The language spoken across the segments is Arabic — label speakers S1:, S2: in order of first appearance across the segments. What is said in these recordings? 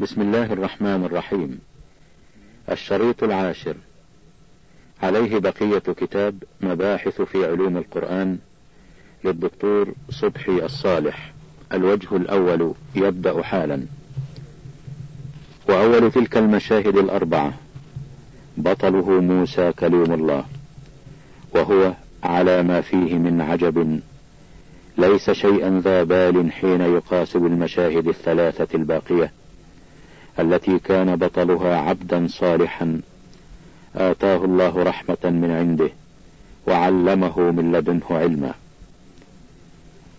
S1: بسم الله الرحمن الرحيم. الشريط العاشر. عليه بقية كتاب مباحث في علوم القرآن للدكتور صبحي الصالح. الوجه الأول يبدأ حالا. وأول تلك المشاهد الأربعة. بطله موسى كليم الله. وهو على ما فيه من عجب. ليس شيئا ذا بال حين يقاس بالمشاهد الثلاثة الباقية. التي كان بطلها عبدا صالحا. آتاه الله رحمة من عنده وعلمه من لدنه علما.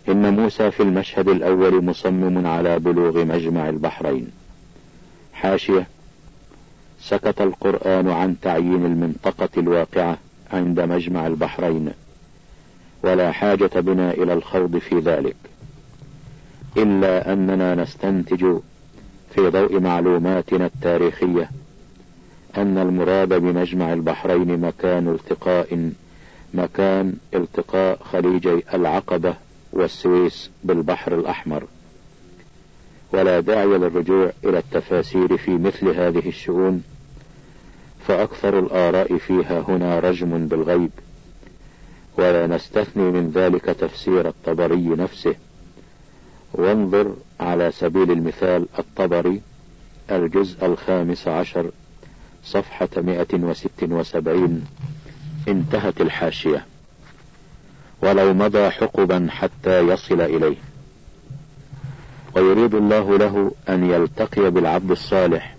S1: إن موسى في المشهد الأول مصمم على بلوغ مجمع البحرين. حاشية سكت القرآن عن تعيين المنطقة الواقعة عند مجمع البحرين. ولا حاجة بنا إلى الخوض في ذلك. إلا أننا نستنتج في ضوء معلوماتنا التاريخية أن المراد بمجمع البحرين مكان التقاء مكان التقاء خليجي العقبة والسويس بالبحر الأحمر. ولا داعي للرجوع إلى التفاسير في مثل هذه الشؤون فأكثر الآراء فيها هنا رجم بالغيب. ولا نستثني من ذلك تفسير الطبري نفسه. وانظر على سبيل المثال الطبري الجزء الخامس عشر صفحة مئة وست وسبعين انتهت الحاشية. ولو مضى حقبا حتى يصل إليه. ويريد الله له أن يلتقي بالعبد الصالح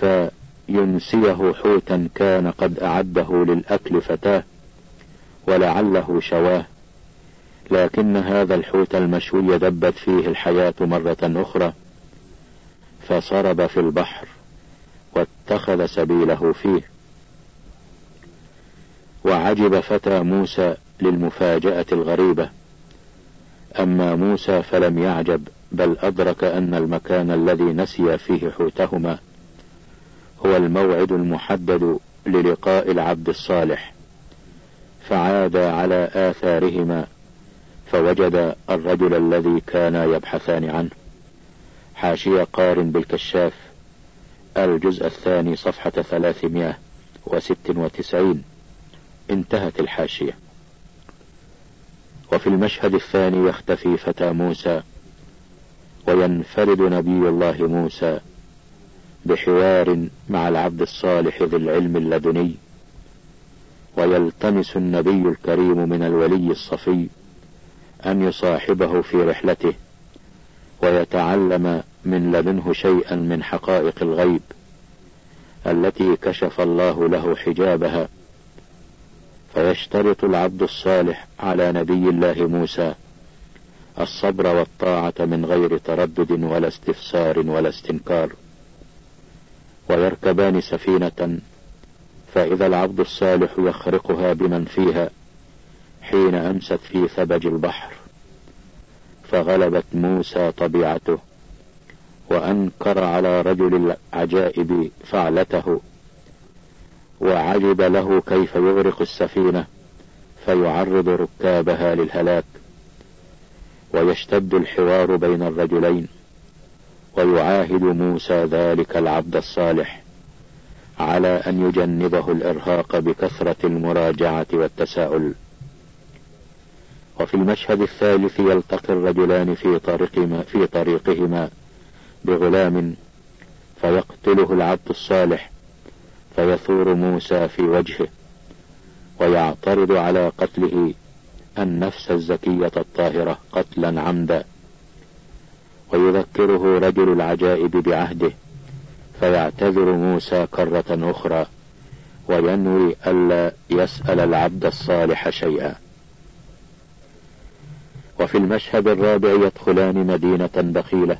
S1: فينسيه حوتا كان قد أعده للأكل فتاه ولعله شواه. لكن هذا الحوت المشوي دبت فيه الحياة مرة أخرى فصرب في البحر واتخذ سبيله فيه. وعجب فتى موسى للمفاجأة الغريبة. أما موسى فلم يعجب بل أدرك أن المكان الذي نسي فيه حوتهما هو الموعد المحدد للقاء العبد الصالح فعاد على آثارهما فوجد الرجل الذي كانا يبحثان عنه حاشية قارن بالكشاف الجزء الثاني صفحة ثلاثمائة وست وتسعين. انتهت الحاشية. وفي المشهد الثاني يختفي فتى موسى وينفرد نبي الله موسى بحوار مع العبد الصالح ذي العلم اللدني ويلتمس النبي الكريم من الولي الصفي أن يصاحبه في رحلته ويتعلم من لدنه شيئا من حقائق الغيب التي كشف الله له حجابها. فيشترط العبد الصالح على نبي الله موسى الصبر والطاعة من غير تردد ولا استفسار ولا استنكار. ويركبان سفينة فإذا العبد الصالح يخرقها بمن فيها حين أمست في ثبج البحر. فغلبت موسى طبيعته وأنكر على رجل العجائب فعلته وعجب له كيف يغرق السفينة فيعرض ركابها للهلاك ويشتد الحوار بين الرجلين ويعاهد موسى ذلك العبد الصالح على أن يجنبه الإرهاق بكثرة المراجعة والتساؤل. وفي المشهد الثالث يلتقي الرجلان في طريقهما, في طريقهما بغلام فيقتله العبد الصالح فيثور موسى في وجهه ويعترض على قتله النفس الزكية الطاهرة قتلا عمدا. ويذكره رجل العجائب بعهده فيعتذر موسى كرة أخرى وينوي ألا يسأل العبد الصالح شيئا. وفي المشهد الرابع يدخلان مدينة بخيلة.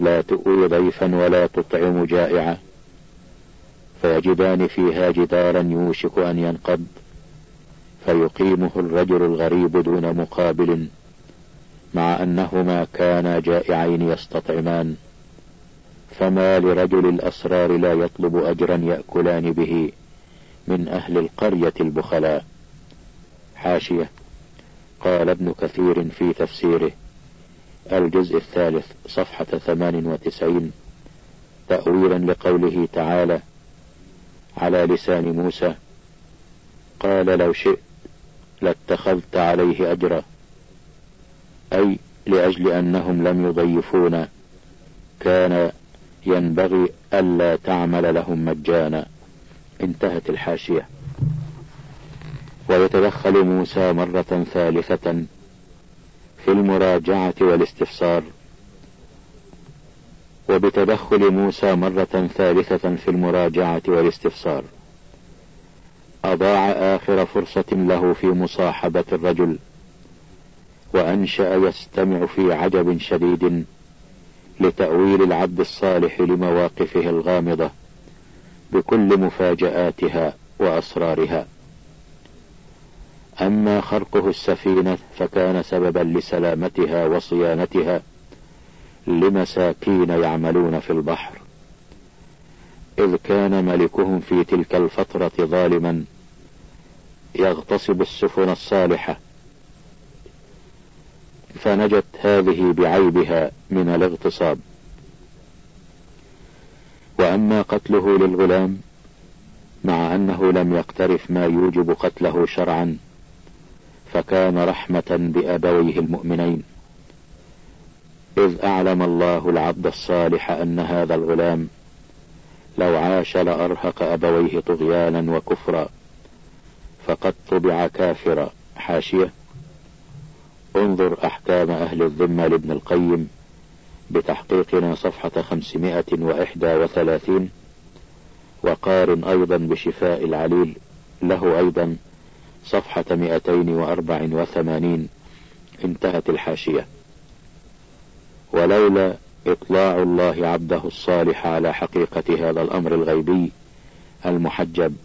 S1: لا تؤوي ضيفا ولا تطعم جائعا. فيجدان فيها جدارا يوشك أن ينقض. فيقيمه الرجل الغريب دون مقابل مع أنهما كانا جائعين يستطعمان. فما لرجل الأسرار لا يطلب أجرا يأكلان به من أهل القرية البخلاء. حاشية. قال ابن كثير في تفسيره الجزء الثالث صفحة ثمان وتسعين تأويلا لقوله تعالى على لسان موسى قال لو شئت لاتخذت عليه أجرا أي لأجل أنهم لم يضيفونا كان ينبغي ألا تعمل لهم مجانا انتهت الحاشية ويتدخل موسى مرة ثالثة في المراجعة والاستفسار. وبتدخل موسى مرة ثالثة في المراجعة والاستفسار. أضاع آخر فرصة له في مصاحبة الرجل وأنشأ يستمع في عجب شديد لتأويل العبد الصالح لمواقفه الغامضة بكل مفاجآتها وأسرارها. أما خرقه السفينة فكان سببا لسلامتها وصيانتها لمساكين يعملون في البحر. إذ كان ملكهم في تلك الفترة ظالما يغتصب السفن الصالحة. فنجت هذه بعيبها من الاغتصاب. وأما قتله للغلام مع أنه لم يقترف ما يوجب قتله شرعا فكان رحمة بأبويه المؤمنين. إذ أعلم الله العبد الصالح أن هذا الغلام لو عاش لأرهق أبويه طغيانا وكفرا فقد طبع كافرا. حاشية انظر أحكام أهل الذمة لابن القيم بتحقيقنا صفحة خمسمائة وإحدى وثلاثين وقارن أيضا بشفاء العليل له أيضا صفحة مئتين وأربع وثمانين. انتهت الحاشية. ولولا إطلاع الله عبده الصالح على حقيقة هذا الأمر الغيبي المحجب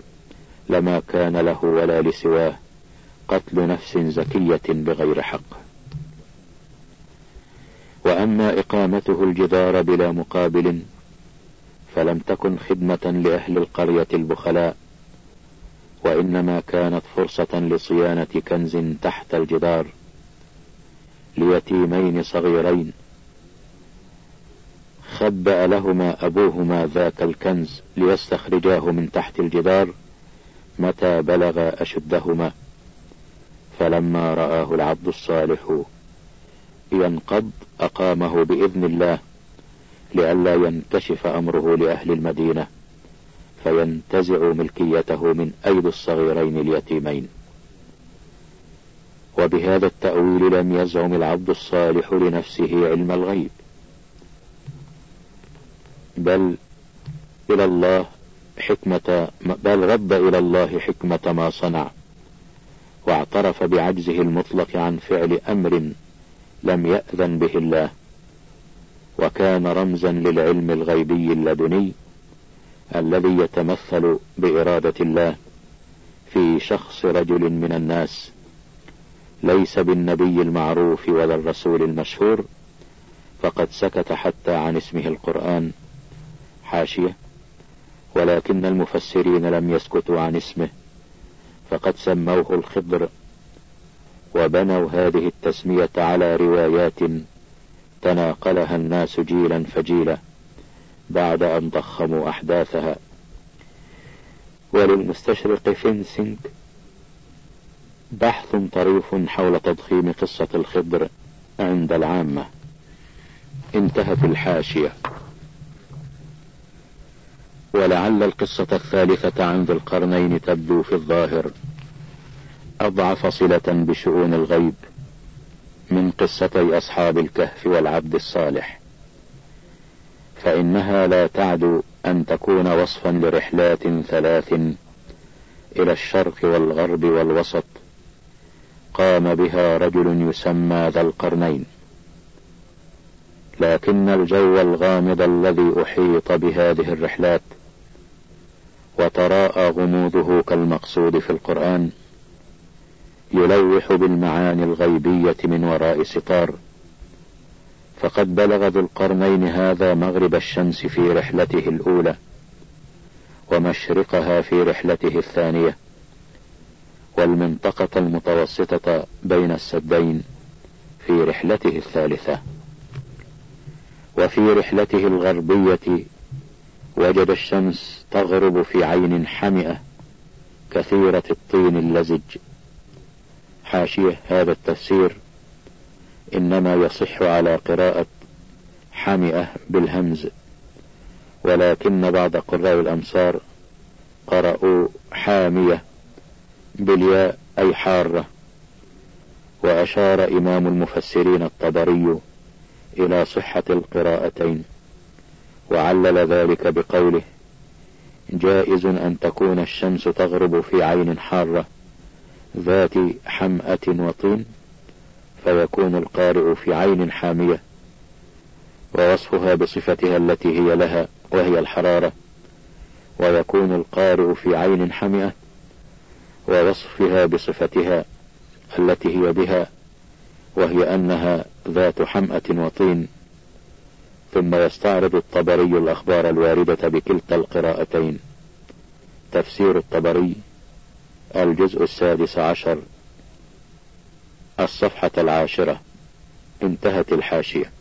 S1: لما كان له ولا لسواه قتل نفس زكية بغير حق. وأما إقامته الجدار بلا مقابل فلم تكن خدمة لأهل القرية البخلاء وإنما كانت فرصة لصيانة كنز تحت الجدار ليتيمين صغيرين. خبأ لهما أبوهما ذاك الكنز ليستخرجاه من تحت الجدار متى بلغ أشدهما. فلما رآه العبد الصالح ينقض أقامه بإذن الله لئلا ينكشف أمره لأهل المدينة. فينتزع ملكيته من أيدي الصغيرين اليتيمين. وبهذا التأويل لم يزعم العبد الصالح لنفسه علم الغيب. بل إلى الله حكمة بل رد إلى الله حكمة ما صنع واعترف بعجزه المطلق عن فعل أمر لم يأذن به الله وكان رمزا للعلم الغيبي اللدني الذي يتمثل بإرادة الله في شخص رجل من الناس ليس بالنبي المعروف ولا الرسول المشهور فقد سكت حتى عن اسمه القرآن. حاشية. ولكن المفسرين لم يسكتوا عن اسمه فقد سموه الخضر وبنوا هذه التسمية على روايات تناقلها الناس جيلا فجيلا. بعد أن ضخموا أحداثها. وللمستشرق فينسينج بحث طريف حول تضخيم قصة الخضر عند العامة. انتهت الحاشية. ولعل القصة الثالثة عن ذي القرنين تبدو في الظاهر. أضعف صلة بشؤون الغيب من قصتي أصحاب الكهف والعبد الصالح. فإنها لا تعدو أن تكون وصفا لرحلات ثلاث إلى الشرق والغرب والوسط. قام بها رجل يسمى ذا القرنين. لكن الجو الغامض الذي أحيط بهذه الرحلات وتراءى غموضه كالمقصود في القرآن يلوح بالمعاني الغيبية من وراء ستار. فقد بلغ ذو القرنين هذا مغرب الشمس في رحلته الأولى ومشرقها في رحلته الثانية والمنطقة المتوسطة بين السدين في رحلته الثالثة. وفي رحلته الغربية وجد الشمس تغرب في عين حمئة كثيرة الطين اللزج. حاشية هذا التفسير إنما يصح على قراءة حمئة بالهمز. ولكن بعض قراء الأمصار قرأوا حامية بالياء أي حارة. وأشار إمام المفسرين الطبري إلى صحة القراءتين. وعلل ذلك بقوله جائز أن تكون الشمس تغرب في عين حارة ذات حمأة وطين. فيكون القارئ في عين حامية ووصفها بصفتها التي هي لها وهي الحرارة. ويكون القارئ في عين حمئة ووصفها بصفتها التي هي بها وهي أنها ذات حمأة وطين. ثم يستعرض الطبري الأخبار الواردة بكلتا القراءتين. تفسير الطبري الجزء السادس عشر. الصفحة العاشرة. انتهت الحاشية.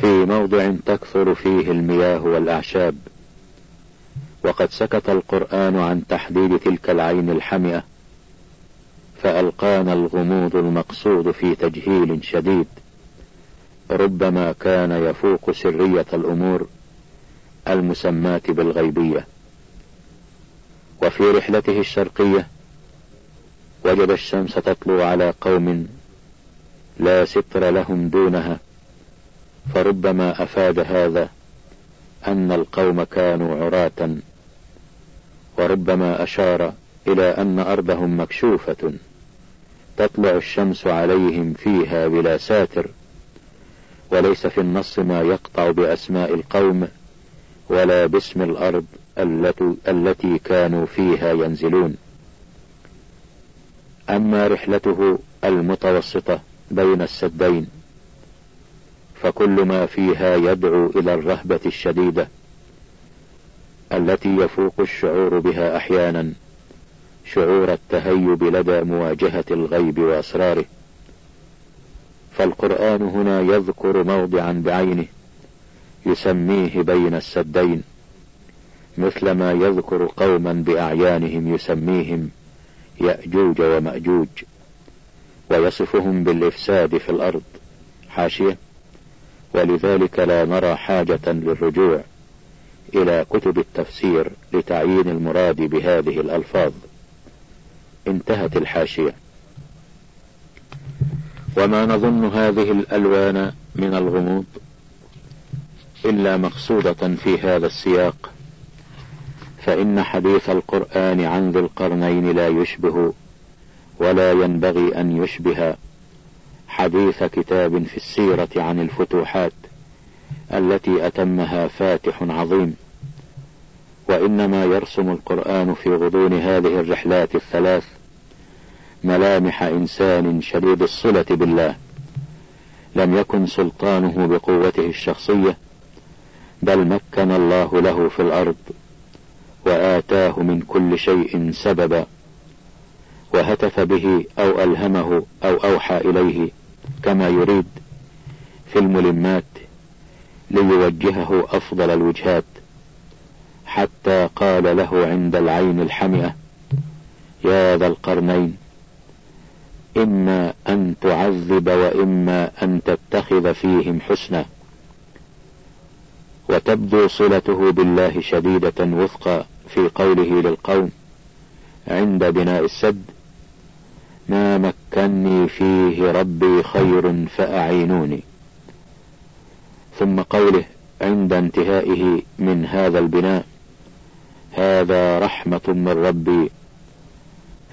S1: في موضع تكثر فيه المياه والأعشاب. وقد سكت القرآن عن تحديد تلك العين الحمئة فألقانا الغموض المقصود في تجهيل شديد. ربما كان يفوق سرية الأمور المسماة بالغيبية. وفي رحلته الشرقية وجد الشمس تطلو على قوم لا ستر لهم دونها فربما أفاد هذا أن القوم كانوا عراة وربما أشار إلى أن أرضهم مكشوفة تطلع الشمس عليهم فيها بلا ساتر وليس في النص ما يقطع بأسماء القوم ولا باسم الأرض التي كانوا فيها ينزلون. أما رحلته المتوسطة بين السدين فكل ما فيها يدعو إلى الرهبة الشديدة التي يفوق الشعور بها أحيانا شعور التهيب لدى مواجهة الغيب وأسراره. فالقرآن هنا يذكر موضعا بعينه يسميه بين السدين مثلما يذكر قوما بأعيانهم يسميهم يأجوج ومأجوج ويصفهم بالإفساد في الأرض. حاشية. ولذلك لا نرى حاجة للرجوع إلى كتب التفسير لتعيين المراد بهذه الألفاظ. انتهت الحاشية. وما نظن هذه الألوان من الغموض إلا مقصودة في هذا السياق. فإن حديث القرآن عن ذي القرنين لا يشبه ولا ينبغي أن يشبه. حديث كتاب في السيرة عن الفتوحات التي أتمها فاتح عظيم. وإنما يرسم القرآن في غضون هذه الرحلات الثلاث ملامح إنسان شديد الصلة بالله. لم يكن سلطانه بقوته الشخصية بل مكن الله له في الأرض. وآتاه من كل شيء سببا وهتف به أو ألهمه أو أوحى إليه كما يريد في الملمات ليوجهه أفضل الوجهات حتى قال له عند العين الحمئة يا ذا القرنين إما أن تعذب وإما أن تتخذ فيهم حسنا وتبدو صلته بالله شديدة وفق في قوله للقوم عند بناء السد ما مكني فيه ربي خير فأعينوني. ثم قوله عند انتهائه من هذا البناء هذا رحمة من ربي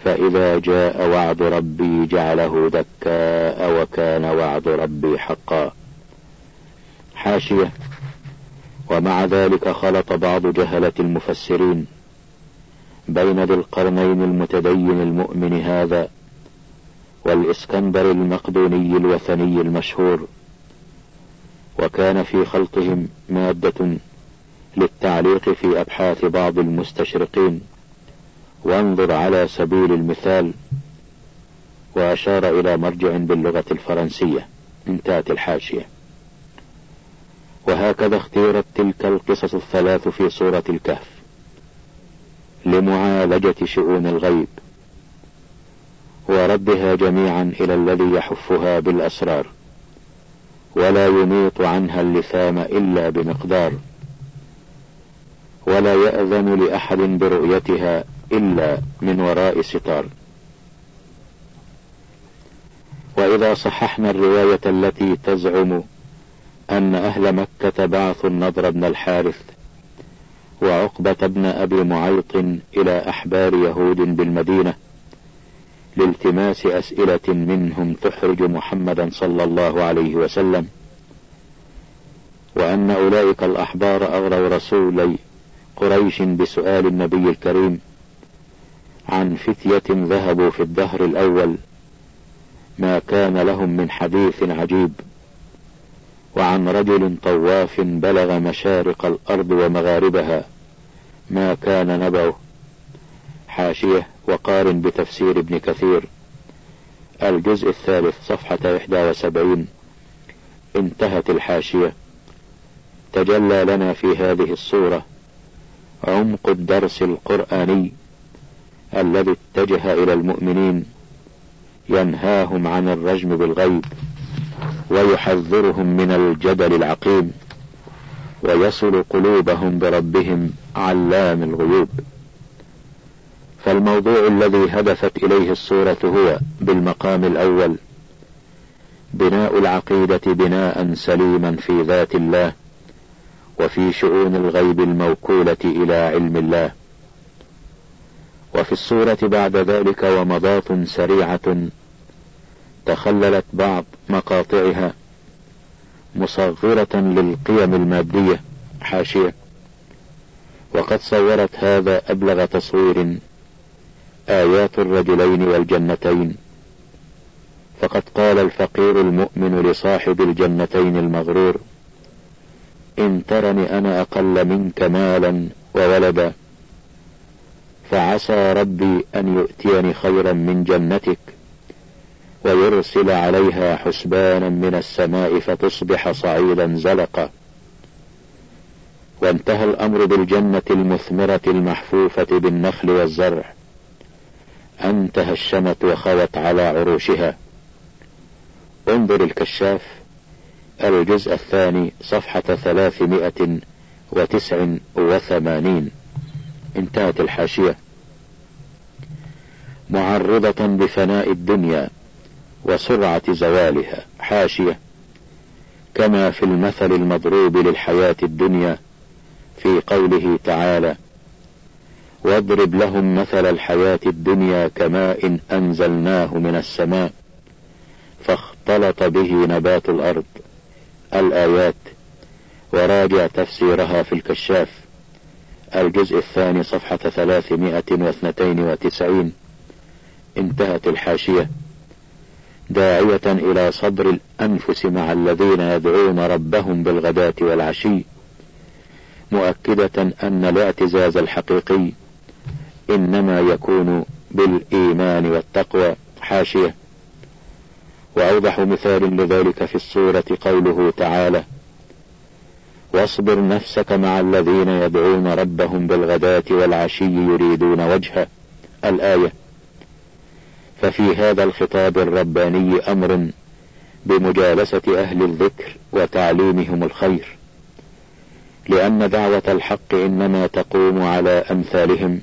S1: فإذا جاء وعد ربي جعله دكاء وكان وعد ربي حقا. حاشية ومع ذلك خلط بعض جهلة المفسرين بين ذي القرنين المتدين المؤمن هذا والإسكندر المقدوني الوثني المشهور وكان في خلطهم مادة للتعليق في أبحاث بعض المستشرقين. وانظر على سبيل المثال وأشار إلى مرجع باللغة الفرنسية انتهت الحاشية. وهكذا اختيرت تلك القصص الثلاث في سورة الكهف لمعالجة شؤون الغيب وردها جميعا إلى الذي يحفها بالأسرار ولا يميط عنها اللثام إلا بمقدار ولا يأذن لأحد برؤيتها إلا من وراء ستار وإذا صححنا الرواية التي تزعم أن أهل مكة بعثوا النضر بن الحارث وعقبة بن أبي معيط إلى أحبار يهود بالمدينة لالتماس أسئلة منهم تحرج محمدا صلى الله عليه وسلم وأن أولئك الأحبار أغروا رسولي قريش بسؤال النبي الكريم عن فتية ذهبوا في الدهر الأول ما كان لهم من حديث عجيب. وعن رجل طواف بلغ مشارق الأرض ومغاربها ما كان نبعه حاشية وقارن بتفسير ابن كثير. الجزء الثالث صفحة 71 انتهت الحاشية. تجلى لنا في هذه الصورة عمق الدرس القرآني الذي اتجه إلى المؤمنين ينهاهم عن الرجم بالغيب. ويحذرهم من الجدل العقيم ويصل قلوبهم بربهم علام الغيوب. فالموضوع الذي هدفت إليه الصورة هو بالمقام الأول بناء العقيدة بناء سليما في ذات الله وفي شؤون الغيب الموكولة إلى علم الله. وفي الصورة بعد ذلك ومضات سريعة تخللت بعض مقاطعها مصغرة للقيم المادية حاشية. وقد صورت هذا أبلغ تصوير آيات الرجلين والجنتين. فقد قال الفقير المؤمن لصاحب الجنتين المغرور إن ترني أنا أقل منك مالا وولدا فعسى ربي أن يؤتيني خيرا من جنتك ويرسل عليها حسبانا من السماء فتصبح صعيدا زلقا. وانتهى الأمر بالجنة المثمرة المحفوفة بالنخل والزرع. أن تهشمت وخوت على عروشها. انظر الكشاف الجزء الثاني صفحة ثلاثمائة وتسع وثمانين. انتهت الحاشية. معرضة بفناء الدنيا. وسرعة زوالها حاشية كما في المثل المضروب للحياة الدنيا في قوله تعالى واضرب لهم مثل الحياة الدنيا كماء أنزلناه من السماء فاختلط به نبات الأرض الآيات وراجع تفسيرها في الكشاف الجزء الثاني صفحة ثلاثمائة واثنتين وتسعين. انتهت الحاشية. داعية إلى صدر الأنفس مع الذين يدعون ربهم بالغداة والعشي مؤكدة أن الاعتزاز الحقيقي إنما يكون بالإيمان والتقوى حاشية. وأوضح مثال لذلك في السورة قوله تعالى واصبر نفسك مع الذين يدعون ربهم بالغداة والعشي يريدون وجهه. الآية ففي هذا الخطاب الرباني أمر بمجالسة أهل الذكر وتعليمهم الخير لأن دعوة الحق إنما تقوم على أمثالهم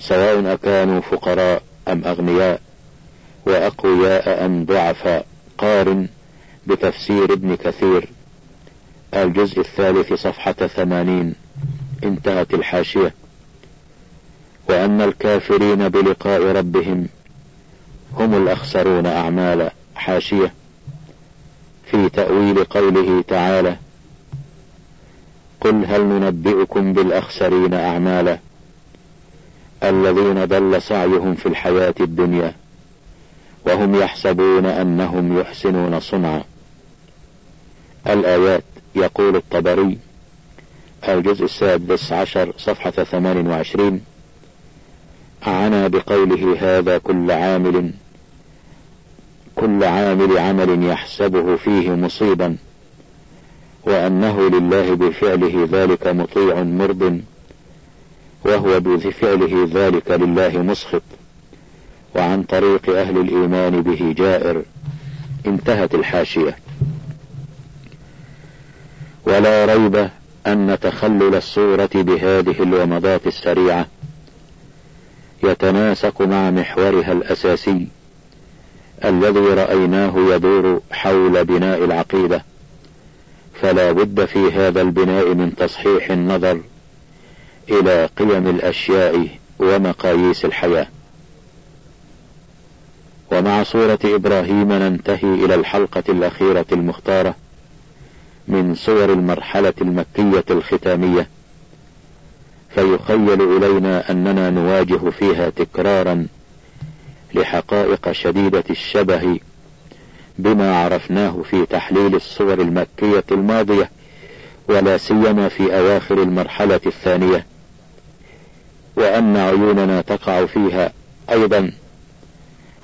S1: سواء أكانوا فقراء أم أغنياء وأقوياء أم ضعفاء. قارن بتفسير ابن كثير الجزء الثالث صفحة ثمانين انتهت الحاشية. وأن الكافرين بلقاء ربهم هم الأخسرون أعمالا حاشية في تأويل قوله تعالى قل هل ننبئكم بالأخسرين أعمالا الذين ضل سعيهم في الحياة الدنيا وهم يحسبون أنهم يحسنون صنعا الآيات يقول الطبري الجزء السادس عشر صفحة ثمان وعشرين عنا بقوله هذا كل عامل كل عامل عمل يحسبه فيه مصيبا وأنه لله بفعله ذلك مطيع مرض وهو بفعله ذلك لله مسخط وعن طريق أهل الإيمان به جائر. انتهت الحاشية. ولا ريب أن تخلل الصورة بهذه الومضات السريعة. يتناسق مع محورها الأساسي الذي رأيناه يدور حول بناء العقيدة. فلا بد في هذا البناء من تصحيح النظر إلى قيم الأشياء ومقاييس الحياة. ومع صورة إبراهيم ننتهي إلى الحلقة الأخيرة المختارة من صور المرحلة المكية الختامية. فيخيل إلينا أننا نواجه فيها تكرارا لحقائق شديدة الشبه بما عرفناه في تحليل الصور المكية الماضية ولا سيما في أواخر المرحلة الثانية وأن عيوننا تقع فيها أيضا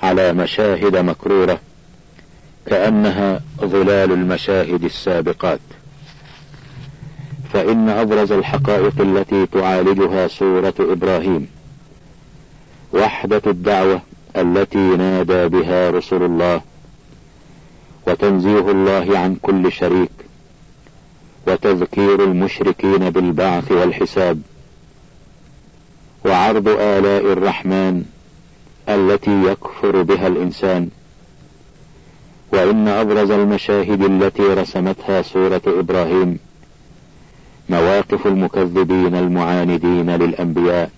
S1: على مشاهد مكرورة كأنها ظلال المشاهد السابقات. فإن أبرز الحقائق التي تعالجها سورة إبراهيم. وحدة الدعوة التي نادى بها رسل الله. وتنزيه الله عن كل شريك. وتذكير المشركين بالبعث والحساب. وعرض آلاء الرحمن التي يكفر بها الإنسان. وإن أبرز المشاهد التي رسمتها سورة إبراهيم. مواقف المكذبين المعاندين للأنبياء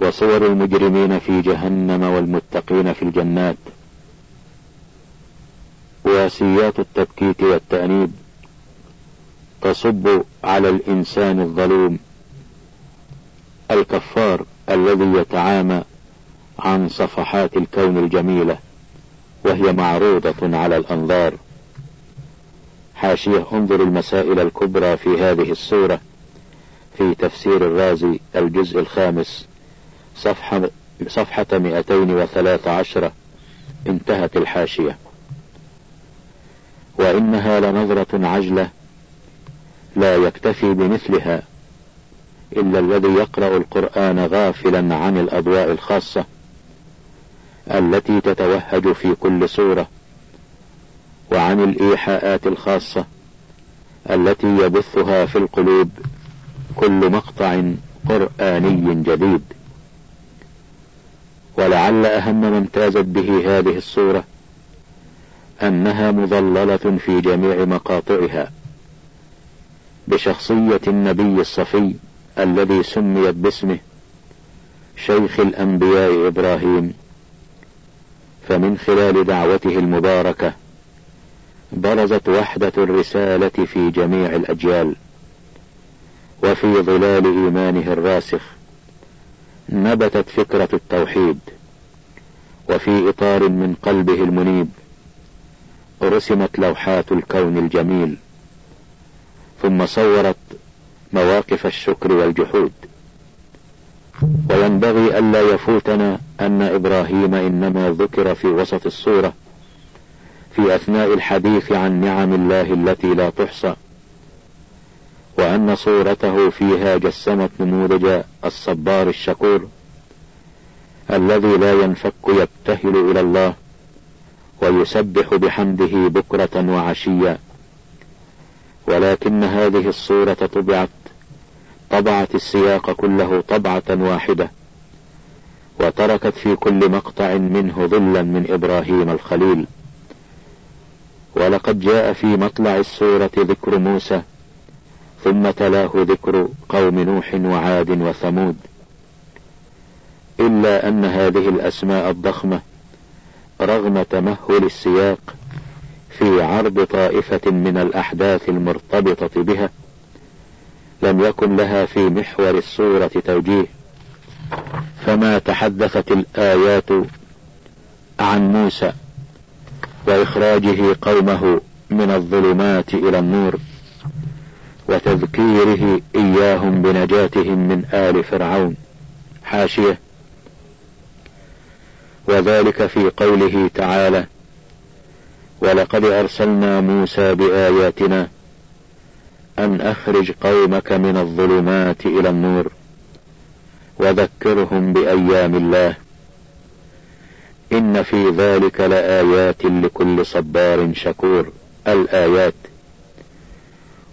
S1: وصور المجرمين في جهنم والمتقين في الجنات واسيات التبكيت والتأنيب تصب على الإنسان الظلوم الكفار الذي يتعامى عن صفحات الكون الجميلة وهي معروضة على الأنظار. حاشية انظر المسائل الكبرى في هذه السورة في تفسير الرازي الجزء الخامس صفحة, صفحة 213 انتهت الحاشية. وإنها لنظرة عجلة لا يكتفي بمثلها إلا الذي يقرأ القرآن غافلا عن الأضواء الخاصة التي تتوهج في كل سورة وعن الإيحاءات الخاصة التي يبثها في القلوب كل مقطع قرآني جديد. ولعل أهم ما امتازت به هذه السورة أنها مظللة في جميع مقاطعها بشخصية النبي الصفي الذي سميت باسمه شيخ الأنبياء إبراهيم. فمن خلال دعوته المباركة برزت وحدة الرسالة في جميع الأجيال وفي ظلال إيمانه الراسخ نبتت فكرة التوحيد وفي إطار من قلبه المنيب رسمت لوحات الكون الجميل ثم صورت مواقف الشكر والجحود. وينبغي ألا يفوتنا أن إبراهيم إنما ذكر في وسط الصورة في أثناء الحديث عن نعم الله التي لا تحصى وأن صورته فيها جسمت نموذج الصبار الشكور الذي لا ينفك يبتهل إلى الله ويسبح بحمده بكرة وعشيا. ولكن هذه الصورة طبعت طبعت السياق كله طبعة واحدة وتركت في كل مقطع منه ظلا من إبراهيم الخليل. ولقد جاء في مطلع السورة ذكر موسى ثم تلاه ذكر قوم نوح وعاد وثمود. إلا أن هذه الأسماء الضخمة رغم تمهل السياق في عرض طائفة من الأحداث المرتبطة بها لم يكن لها في محور الصورة توجيه. فما تحدثت الآيات عن موسى وإخراجه قومه من الظلمات إلى النور وتذكيره إياهم بنجاتهم من آل فرعون. حاشية. وذلك في قوله تعالى ولقد أرسلنا موسى بآياتنا أن أخرج قومك من الظلمات إلى النور وذكرهم بأيام الله. إن في ذلك لآيات لكل صبار شكور. الآيات.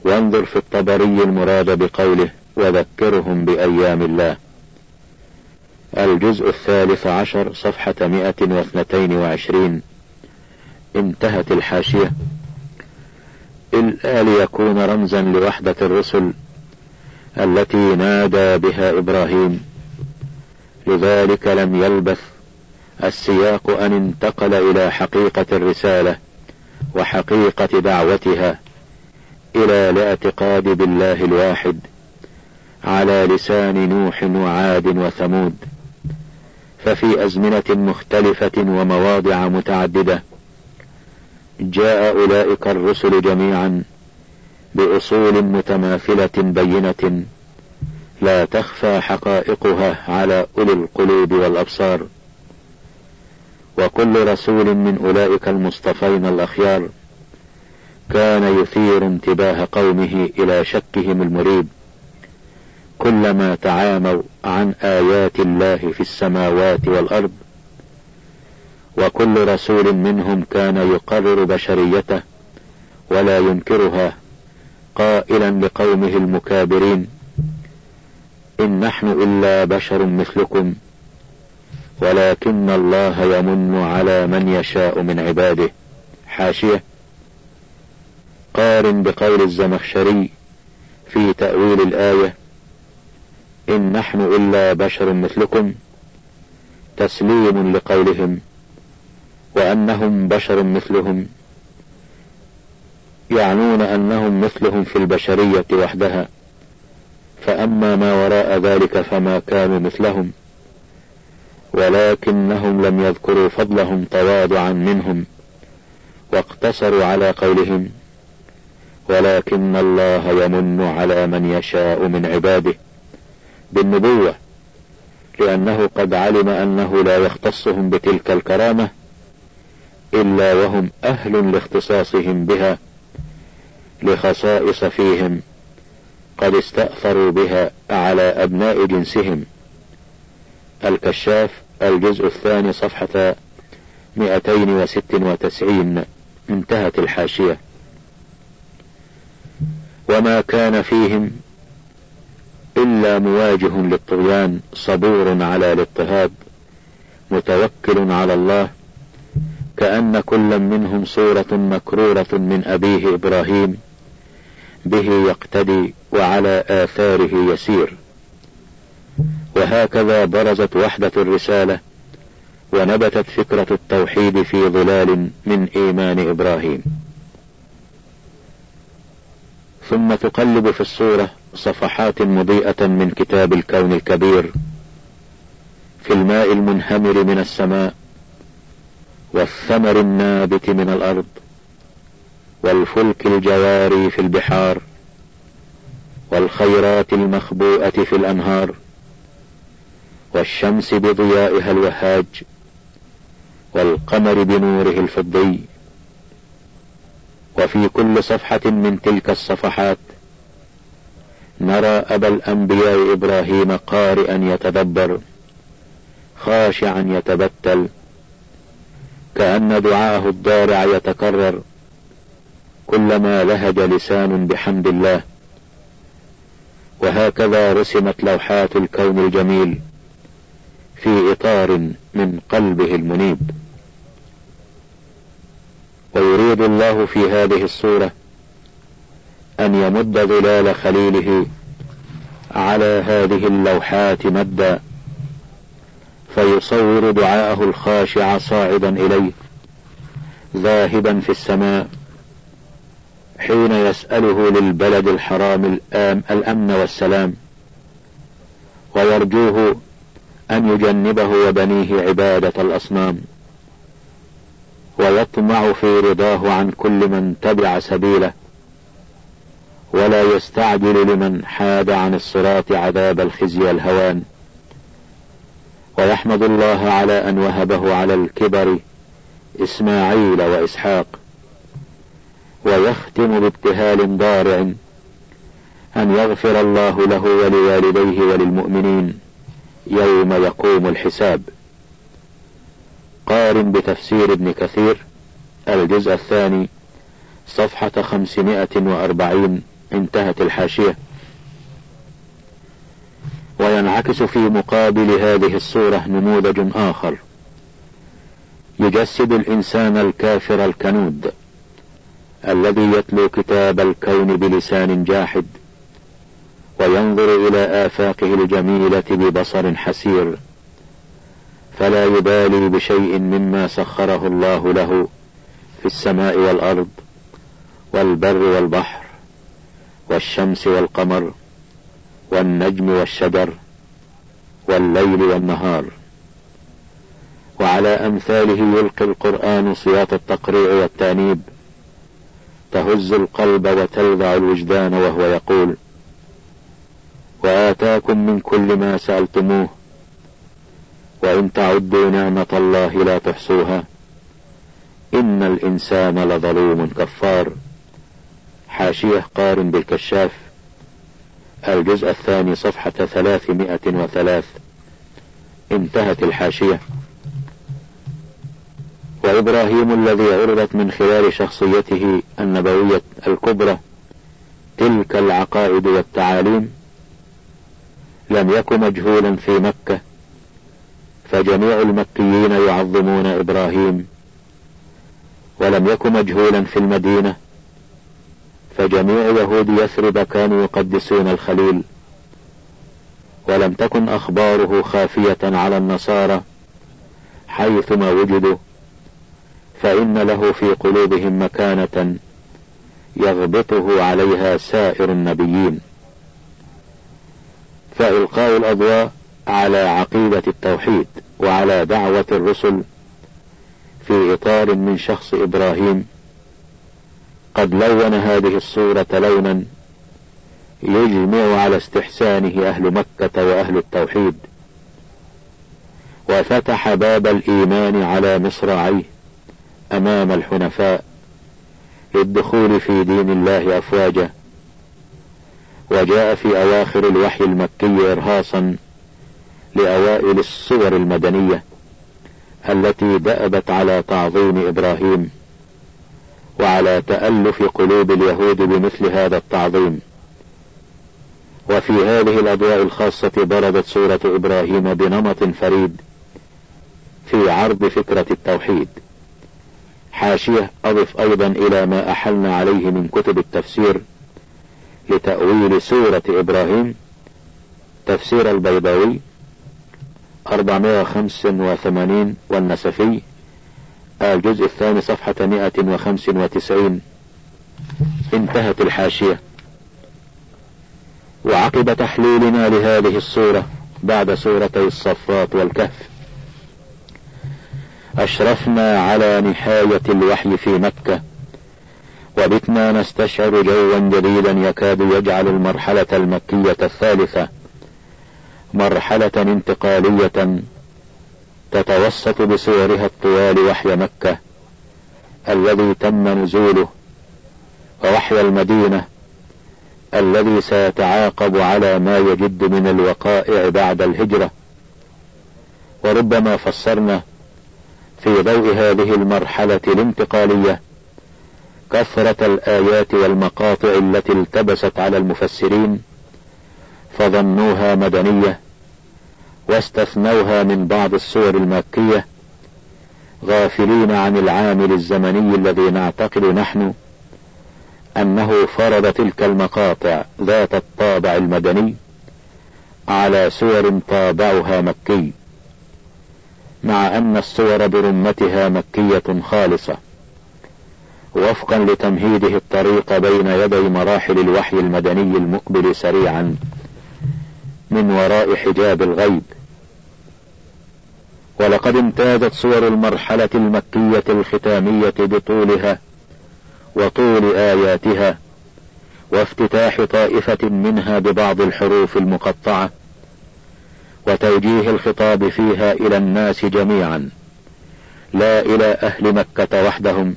S1: وانظر في الطبري المراد بقوله وذكرهم بأيام الله. الجزء الثالث عشر صفحة مئة واثنتين وعشرين. انتهت الحاشية. إلا ليكون رمزا لوحدة الرسل التي نادى بها إبراهيم. لذلك لم يلبث السياق أن انتقل إلى حقيقة الرسالة وحقيقة دعوتها إلى الاعتقاد بالله الواحد على لسان نوح وعاد وثمود. ففي أزمنة مختلفة ومواضع متعددة جاء أولئك الرسل جميعا بأصول متماثلة بينة لا تخفى حقائقها على أولي القلوب والأبصار. وكل رسول من أولئك المصطفين الأخيار كان يثير انتباه قومه إلى شكهم المريب كلما تعاموا عن آيات الله في السماوات والأرض وكل رسول منهم كان يقرر بشريته ولا ينكرها قائلا لقومه المكابرين إن نحن إلا بشر مثلكم. ولكن الله يمن على من يشاء من عباده. حاشية. قارن بقول الزمخشري في تأويل الآية إن نحن إلا بشر مثلكم تسليم لقولهم وأنهم بشر مثلهم. يعنون أنهم مثلهم في البشرية وحدها فأما ما وراء ذلك فما كانوا مثلهم. ولكنهم لم يذكروا فضلهم تواضعا منهم واقتصروا على قولهم. ولكن الله يمن على من يشاء من عباده بالنبوة لأنه قد علم أنه لا يختصهم بتلك الكرامة إلا وهم أهل لاختصاصهم بها لخصائص فيهم قد استأثروا بها على أبناء جنسهم. الكشاف الجزء الثاني صفحة 296 انتهت الحاشية. وما كان فيهم إلا مواجه للطغيان صبور على الاضطهاد متوكل على الله كأن كل منهم صورة مكرورة من أبيه إبراهيم به يقتدي وعلى آثاره يسير. وهكذا برزت وحدة الرسالة ونبتت فكرة التوحيد في ظلال من إيمان إبراهيم. ثم تقلب في الصورة صفحات مضيئة من كتاب الكون الكبير في الماء المنهمر من السماء والثمر النابت من الأرض والفلك الجواري في البحار والخيرات المخبوءة في الأنهار والشمس بضيائها الوهاج والقمر بنوره الفضي وفي كل صفحة من تلك الصفحات نرى أبا الأنبياء إبراهيم قارئا يتدبر خاشعا يتبتل كأن دعاءه الضارع يتكرر كلما لهج لسان بحمد الله. وهكذا رسمت لوحات الكون الجميل. في إطار من قلبه المنيب. ويريد الله في هذه الصورة أن يمد ظلال خليله على هذه اللوحات مدا فيصور دعاءه الخاشع صاعدا إليه ذاهبا في السماء حين يسأله للبلد الحرام الأمن والسلام ويرجوه أن يجنبه وبنيه عبادة الأصنام ويطمع في رضاه عن كل من تبع سبيله ولا يستعجل لمن حاد عن الصراط عذاب الخزي والهوان. ويحمد الله على أن وهبه على الكبر إسماعيل وإسحاق ويختم بابتهال ضارع أن يغفر الله له ولوالديه وللمؤمنين. يوم يقوم الحساب. قارن بتفسير ابن كثير الجزء الثاني صفحة خمسمائة وأربعين انتهت الحاشية. وينعكس في مقابل هذه الصورة نموذج آخر. يجسد الإنسان الكافر الكنود الذي يتلو كتاب الكون بلسان جاحد. وينظر إلى آفاقه الجميلة ببصر حسير. فلا يبالي بشيء مما سخره الله له في السماء والأرض والبر والبحر والشمس والقمر والنجم والشجر والليل والنهار. وعلى أمثاله يلقي القرآن صياط التقريع والتأنيب. تهز القلب وتلذع الوجدان وهو يقول وآتاكم من كل ما سألتموه. وإن تعدوا نعمة الله لا تحصوها. إن الإنسان لظلوم كفار. حاشية قارن بالكشاف. الجزء الثاني صفحة ثلاثمائة وثلاث. انتهت الحاشية. وإبراهيم الذي عرضت من خلال شخصيته النبوية الكبرى تلك العقائد والتعاليم. لم يك مجهولا في مكة فجميع المكيين يعظمون إبراهيم. ولم يك مجهولا في المدينة فجميع يهود يثرب كانوا يقدسون الخليل. ولم تكن أخباره خافية على النصارى حيثما وجدوا فإن له في قلوبهم مكانة يغبطه عليها سائر النبيين. فإلقاء الأضواء على عقيدة التوحيد وعلى دعوة الرسل في إطار من شخص إبراهيم. قد لون هذه الصورة لونا يجمع على استحسانه أهل مكة وأهل التوحيد وفتح باب الإيمان على مصراعيه أمام الحنفاء للدخول في دين الله أفواجا. وجاء في أواخر الوحي المكي إرهاصا لأوائل الصور المدنية التي دأبت على تعظيم إبراهيم وعلى تألف قلوب اليهود بمثل هذا التعظيم. وفي هذه الأضواء الخاصة بردت سورة إبراهيم بنمط فريد في عرض فكرة التوحيد. حاشية أضف أيضا إلى ما أحلنا عليه من كتب التفسير لتأويل سورة إبراهيم تفسير البيضاوي 485 والنسفي الجزء الثاني صفحة 195 انتهت الحاشية. وعقب تحليلنا لهذه الصورة بعد سورتي الصفات والكهف أشرفنا على نحاية الوحي في مكة. وبتنا نستشعر جوا جديدا يكاد يجعل المرحلة المكية الثالثة مرحلة انتقالية تتوسط بصورها الطوال وحي مكة الذي تم نزوله ووحي المدينة الذي سيتعاقب على ما يجد من الوقائع بعد الهجرة. وربما فسرنا في ضوء هذه المرحلة الانتقالية كثرة الآيات والمقاطع التي التبست على المفسرين فظنوها مدنية واستثنوها من بعض السور المكية غافلين عن العامل الزمني الذي نعتقد نحن أنه فرض تلك المقاطع ذات الطابع المدني على سور طابعها مكي مع أن السور برمتها مكية خالصة. وفقا لتمهيده الطريق بين يدي مراحل الوحي المدني المقبل سريعا من وراء حجاب الغيب. ولقد امتازت صور المرحلة المكية الختامية بطولها وطول آياتها وافتتاح طائفة منها ببعض الحروف المقطعة وتوجيه الخطاب فيها إلى الناس جميعا. لا إلى أهل مكة وحدهم.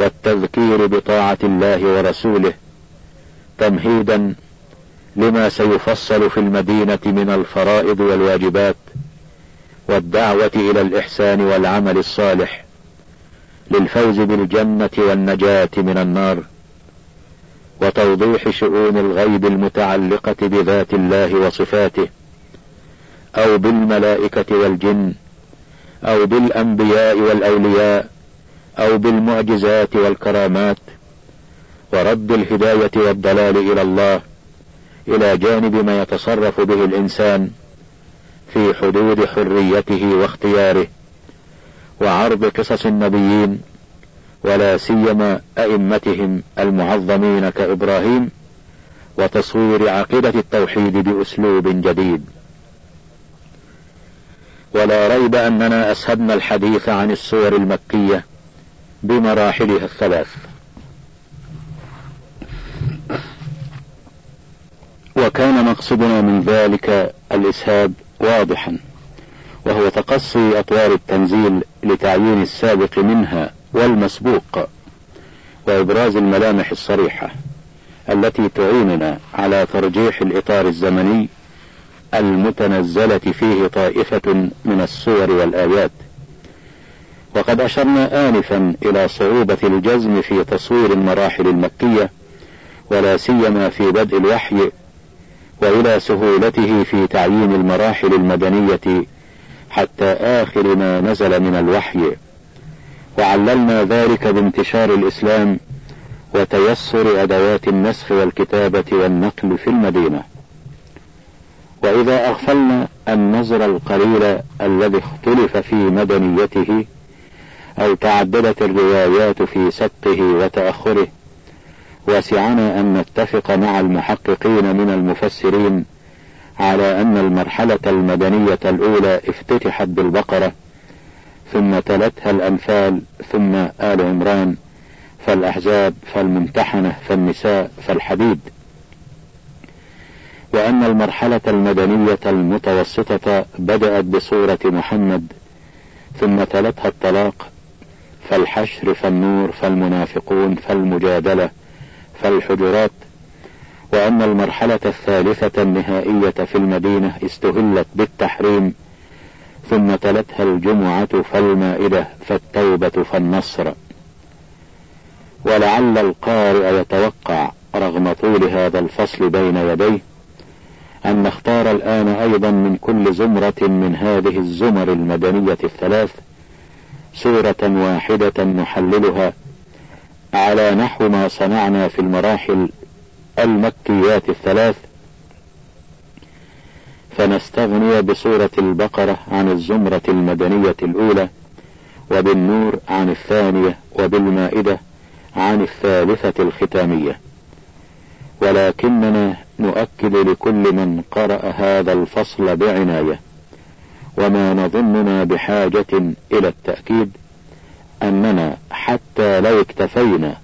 S1: والتذكير بطاعة الله ورسوله تمهيدا لما سيفصل في المدينة من الفرائض والواجبات والدعوة إلى الإحسان والعمل الصالح للفوز بالجنة والنجاة من النار وتوضيح شؤون الغيب المتعلقة بذات الله وصفاته أو بالملائكة والجن أو بالأنبياء والأولياء أو بالمعجزات والكرامات ورد الهداية والضلال إلى الله إلى جانب ما يتصرف به الإنسان في حدود حريته واختياره وعرض قصص النبيين ولا سيما أئمتهم المعظمين كإبراهيم وتصوير عقيدة التوحيد بأسلوب جديد. ولا ريب أننا أسهبنا الحديث عن السور المكية بمراحلها الثلاث. وكان مقصدنا من ذلك الإسهاب واضحا وهو تقصي أطوار التنزيل لتعيين السابق منها والمسبوق وإبراز الملامح الصريحة التي تعيننا على ترجيح الإطار الزمني المتنزلة فيه طائفة من الصور والآيات. وقد أشرنا آنفا إلى صعوبة الجزم في تصوير المراحل المكية ولا سيما في بدء الوحي وإلى سهولته في تعيين المراحل المدنية حتى آخر ما نزل من الوحي. وعللنا ذلك بانتشار الإسلام وتيسر أدوات النسخ والكتابة والنقل في المدينة. وإذا أغفلنا النظر القليل الذي اختلف في مدنيته أو تعددت الروايات في سبقه وتأخره. وسعنا أن نتفق مع المحققين من المفسرين على أن المرحلة المدنية الأولى افتتحت بالبقرة ثم تلتها الأنفال ثم آل عمران فالأحزاب فالممتحنة فالنساء فالحديد. وأن المرحلة المدنية المتوسطة بدأت بصورة محمد ثم تلتها الطلاق فالحشر فالنور فالمنافقون فالمجادلة فالحجرات. وأن المرحلة الثالثة النهائية في المدينة استهلت بالتحريم ثم تلتها الجمعة فالمائدة فالتوبة فالنصر. ولعل القارئ يتوقع رغم طول هذا الفصل بين يديه أن نختار الآن أيضا من كل زمرة من هذه الزمر المدنية الثلاث سورة واحدة نحللها على نحو ما صنعنا في المراحل المكيات الثلاث فنستغني بسورة البقرة عن الزمرة المدنية الأولى وبالنور عن الثانية وبالمائدة عن الثالثة الختامية. ولكننا نؤكد لكل من قرأ هذا الفصل بعناية. وما نظننا بحاجة إلى التأكيد أننا حتى لو اكتفينا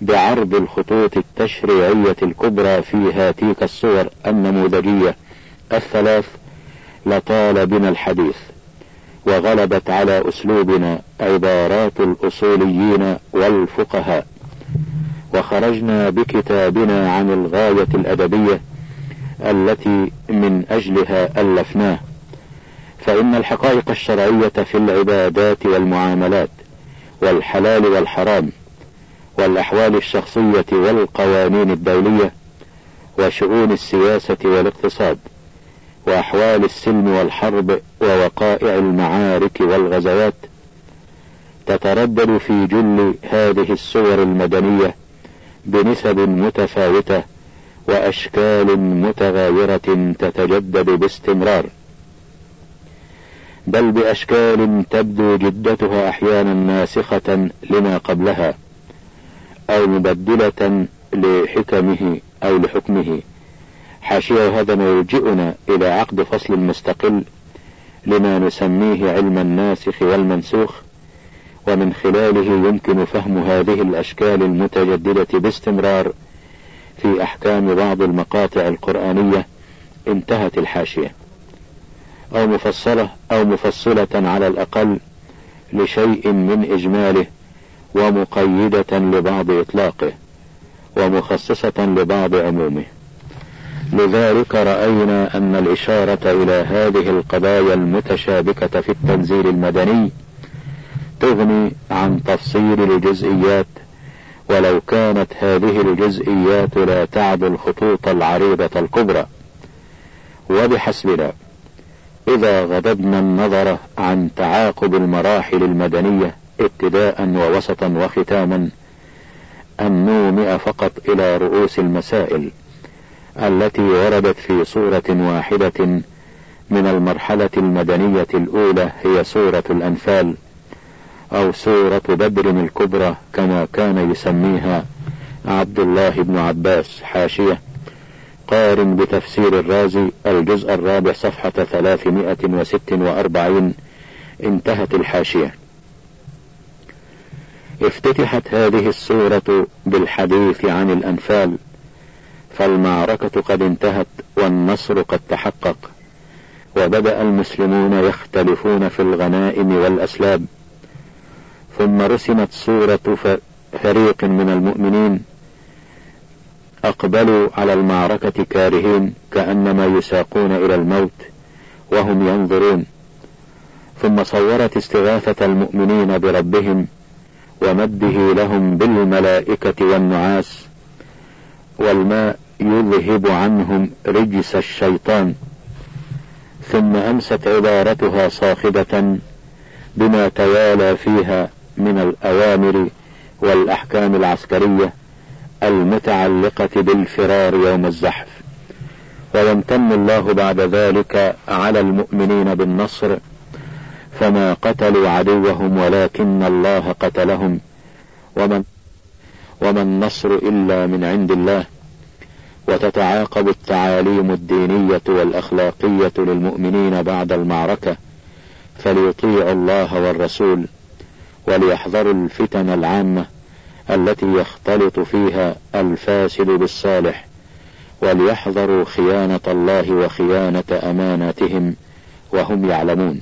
S1: بعرض الخطوط التشريعية الكبرى في هاتيك الصور النموذجية الثلاث لطال بنا الحديث وغلبت على أسلوبنا عبارات الأصوليين والفقهاء وخرجنا بكتابنا عن الغاية الأدبية التي من أجلها ألفناه فإن الحقائق الشرعية في العبادات والمعاملات والحلال والحرام والأحوال الشخصية والقوانين الدولية وشؤون السياسة والاقتصاد وأحوال السلم والحرب ووقائع المعارك والغزوات تتردد في جل هذه الصور المدنية بنسب متفاوتة وأشكال متغايرة تتجدد باستمرار. بل بأشكال تبدو جدتها أحيانا ناسخة لما قبلها أو مبدلة لحكمه أو لحكمه. حاشية هذا يلجئنا إلى عقد فصل مستقل لما نسميه علم الناسخ والمنسوخ ومن خلاله يمكن فهم هذه الأشكال المتجددة باستمرار في أحكام بعض المقاطع القرآنية انتهت الحاشية. أو مفصلة أو مفصلة على الأقل لشيء من إجماله ومقيدة لبعض إطلاقه ومخصصة لبعض عمومه. لذلك رأينا أن الإشارة إلى هذه القضايا المتشابكة في التنزيل المدني تغني عن تفصيل الجزئيات ولو كانت هذه الجزئيات لا تعد الخطوط العريضة الكبرى. وبحسبنا إذا غضبنا النظر عن تعاقب المراحل المدنية ابتداء ووسطا وختاما أن نومئ فقط إلى رؤوس المسائل التي وردت في صورة واحدة من المرحلة المدنية الأولى هي سورة الأنفال أو سورة بدر الكبرى كما كان يسميها عبد الله بن عباس حاشية. قارن بتفسير الرازي الجزء الرابع صفحة ثلاثمائة وست وأربعين انتهت الحاشية. افتتحت هذه السورة بالحديث عن الأنفال فالمعركة قد انتهت والنصر قد تحقق وبدأ المسلمون يختلفون في الغنائم والأسلاب. ثم رسمت صورة فريق من المؤمنين أقبلوا على المعركة كارهين كأنما يساقون إلى الموت وهم ينظرون. ثم صورت استغاثة المؤمنين بربهم ومده لهم بالملائكة والنعاس والماء يذهب عنهم رجس الشيطان. ثم أمست عبارتها صاخبة بما توالى فيها من الأوامر والأحكام العسكرية المتعلقة بالفرار يوم الزحف. ويمتن الله بعد ذلك على المؤمنين بالنصر فما قتلوا عدوهم ولكن الله قتلهم. ومن وما النصر إلا من عند الله. وتتعاقب التعاليم الدينية والأخلاقية للمؤمنين بعد المعركة فليطيعوا الله والرسول وليحذروا الفتن العامة. التي يختلط فيها الفاسد بالصالح وليحذروا خيانة الله وخيانة أماناتهم وهم يعلمون.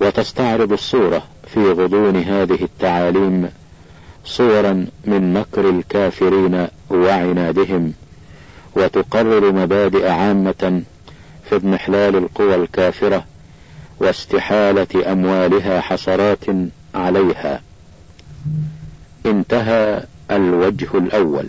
S1: وتستعرض الصورة في غضون هذه التعاليم صورا من مكر الكافرين وعنادهم وتقرر مبادئ عامة في اضمحلال القوى الكافرة واستحالة أموالها حسرات عليها. انتهى الوجه الأول.